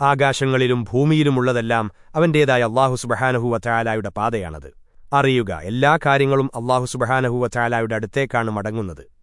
ആകാശങ്ങളിലും ഭൂമിയിലുമുള്ളതെല്ലാം അവന്റേതായ അള്ളാഹു സുബഹാനഹുവ ചായാലായുടെ പാതയാണത്. അറിയുക എല്ലാ കാര്യങ്ങളും അള്ളാഹു സുബഹാനഹുവ ചായാലായുടെ അടുത്തേക്കാണ് മടങ്ങുന്നത്.